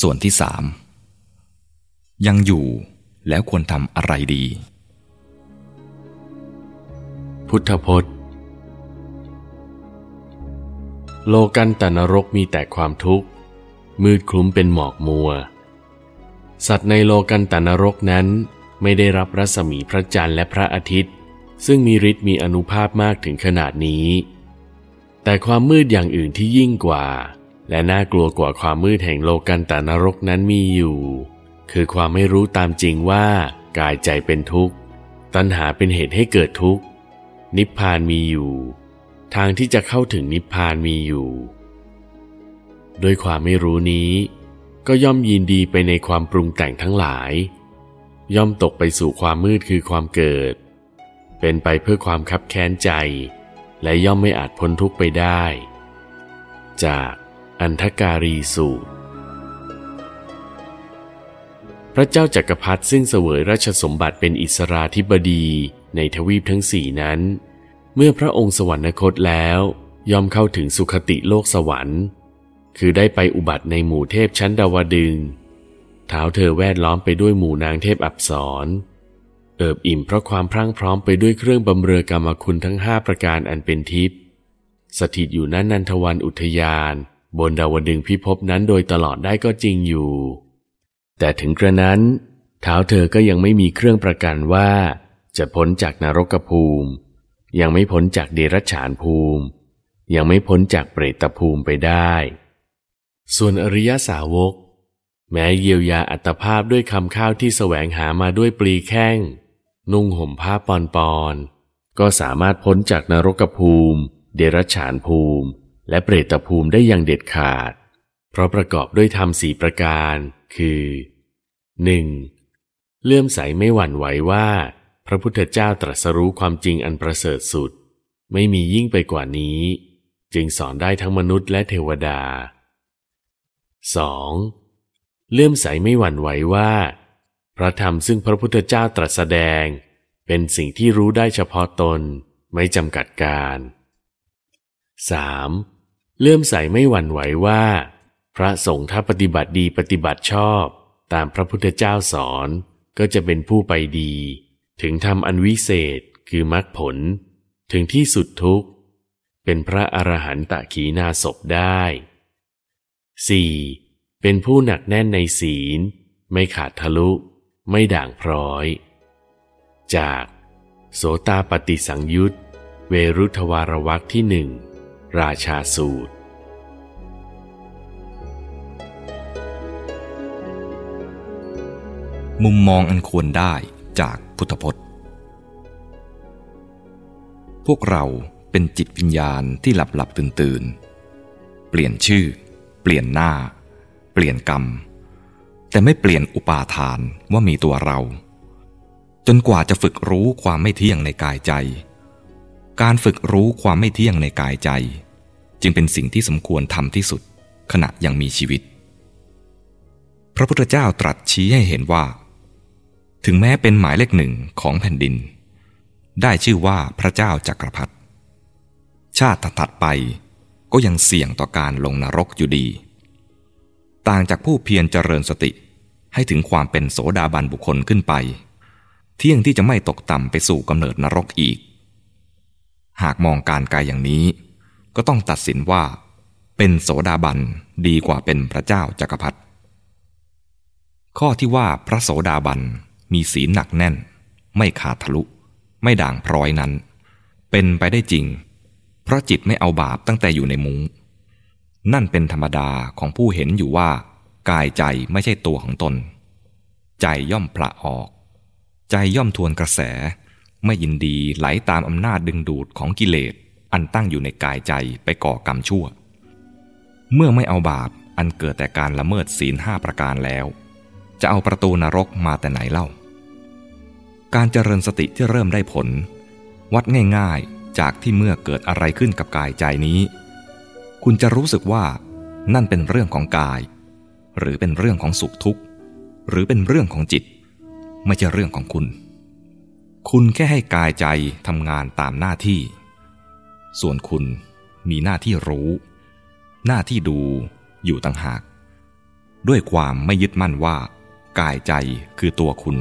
ส่วนที่สามยังอยู่แล้วควรทำอะไรดี พุทธพจน์ โลกันตนรกมีแต่ความทุกข์ มืดคลุ้มเป็นหมอกมัว สัตว์ในโลกันตนรกนั้นไม่ได้รับรัศมีพระจันทร์และพระอาทิตย์ ซึ่งมีฤทธิ์มีอนุภาพมากถึงขนาดนี้ แต่ความมืดอย่างอื่นที่ยิ่งกว่า และน่ากลัวกว่าความมืดแห่งโลกันตนรกนั้นมีอยู่ คือความไม่รู้ตามจริงว่ากายใจเป็นทุกข์ ตัณหาเป็นเหตุให้เกิดทุกข์ นิพพานมีอยู่ ทางที่จะเข้าถึงนิพพานมีอยู่โดยความไม่รู้นี้ ก็ย่อมยินดีไปในความปรุงแต่งทั้งหลาย ย่อมตกไปสู่ความมืดคือความเกิด เป็นไปเพื่อความคับแค้นใจ และย่อมไม่อาจพ้นทุกข์ไปได้ จาก อันทการีสูตร พระเจ้าจักรพรรดิซึ่งเสวยราชสมบัติเป็นอิสราธิบดีในทวีปทั้งสี่นั้น เมื่อพระองค์สวรรคตแล้วยอมเข้าถึงสุคติโลกสวรรค์ คือได้ไปอุบัติในหมู่เทพชั้นดาวดึงเท้าเธอแวดล้อมไปด้วยหมู่นางเทพอับสรเอิบอิ่มเพราะความพรั่งพร้อมไปด้วยเครื่องบำเรอกรรมคุณทั้งห้าประการอันเป็นทิพย์สถิตอยู่นั้นนันทวันอุทยาน บนดาวดึงพิภพนั้นโดยตลอดได้ก็จริงอยู่ แต่ถึงกระนั้นเท้าเธอก็ยังไม่มีเครื่องประกันว่า จะพ้นจากนรกภูมิ ยังไม่พ้นจากเดรัจฉานภูมิ ยังไม่พ้นจากเปรตภูมิไปได้ ส่วนอริยสาวก แม้เยียวยาอัตภาพด้วยคำข้าวที่แสวงหามาด้วยปลีแข้ง นุ่งห่มผ้าปอนปอนก็สามารถพ้นจากนรกภูมิ เดรัจฉานภูมิ และเปรตภูมิได้อย่างเด็ดขาด เพราะประกอบด้วยธรรมสี่ประการ คือ 1. เลื่อมใสไม่หวั่นไหวว่า พระพุทธเจ้าตรัสรู้ความจริงอันประเสริฐสุด ไม่มียิ่งไปกว่านี้ จึงสอนได้ทั้งมนุษย์และเทวดา 2. เลื่อมใสไม่หวั่นไหวว่า พระธรรมซึ่งพระพุทธเจ้าตรัสแสดง เป็นสิ่งที่รู้ได้เฉพาะตน ไม่จำกัดการ 3. เลื่อมใสไม่หวั่นไหวว่า พระสงฆ์ถ้าปฏิบัติดีปฏิบัติชอบ ตามพระพุทธเจ้าสอนก็จะเป็นผู้ไปดี ถึงทำอันวิเศษคือมรรคผล ถึงที่สุดทุกข์ เป็นพระอรหันตะขีนาศพได้ 4. เป็นผู้หนักแน่นในศีล ไม่ขาดทะลุ ไม่ด่างพร้อย จาก โสตาปฏิสังยุตเวรุทวารวักที่หนึ่ง ราชาสูตร มุมมองอันควรได้จากพุทธพจน์ พวกเราเป็นจิตวิญญาณที่หลับหลับตื่นตื่น เปลี่ยนชื่อ เปลี่ยนหน้า เปลี่ยนกรรม แต่ไม่เปลี่ยนอุปาทานว่ามีตัวเรา จนกว่าจะฝึกรู้ความไม่เที่ยงในกายใจ การฝึกรู้ความไม่เที่ยงในกายใจ จึงเป็นสิ่งที่สมควรทำที่สุด ขณะยังมีชีวิต พระพุทธเจ้าตรัสชี้ให้เห็นว่า ถึงแม้เป็นหมายเลขหนึ่งของแผ่นดิน ได้ชื่อว่าพระเจ้าจักรพรรดิชาติถัดไปก็ยังเสี่ยงต่อการลงนรกอยู่ดี ต่างจากผู้เพียรเจริญสติให้ถึงความเป็นโสดาบันบุคคลขึ้นไป เที่ยงที่จะไม่ตกต่ำไปสู่กำเนิดนรกอีก หากมองการกายอย่างนี้ ก็ต้องตัดสินว่า เป็นโสดาบันดีกว่าเป็นพระเจ้าจักรพรรดิข้อที่ว่าพระโสดาบันมีศีลหนักแน่น ไม่ขาดทะลุ ไม่ด่างพร้อยนั้น เป็นไปได้จริง เพราะจิตไม่เอาบาปตั้งแต่อยู่ในมุง้งนั่นเป็นธรรมดาของผู้เห็นอยู่ว่า กายใจไม่ใช่ตัวของตน ใจย่อมพละออก ใจย่อมทวนกระแส ไม่ยินดีไหลตามอำนาจดึงดูดของกิเลส อันตั้งอยู่ในกายใจไปก่อกรรมชั่ว เมื่อไม่เอาบาปอันเกิดแต่การละเมิดศีลห้าประการแล้ว จะเอาประตูนรกมาแต่ไหนเล่า การเจริญสติที่เริ่มได้ผล วัดง่ายๆจากที่เมื่อเกิดอะไรขึ้นกับกายใจนี้ คุณจะรู้สึกว่านั่นเป็นเรื่องของกาย หรือเป็นเรื่องของสุขทุกข์ หรือเป็นเรื่องของจิต ไม่ใช่เรื่องของคุณ คุณแค่ให้กายใจทำงานตามหน้าที่ ส่วนคุณมีหน้าที่รู้ หน้าที่ดูอยู่ต่างหาก ด้วยความไม่ยึดมั่นว่า กายใจคือตัวคุณ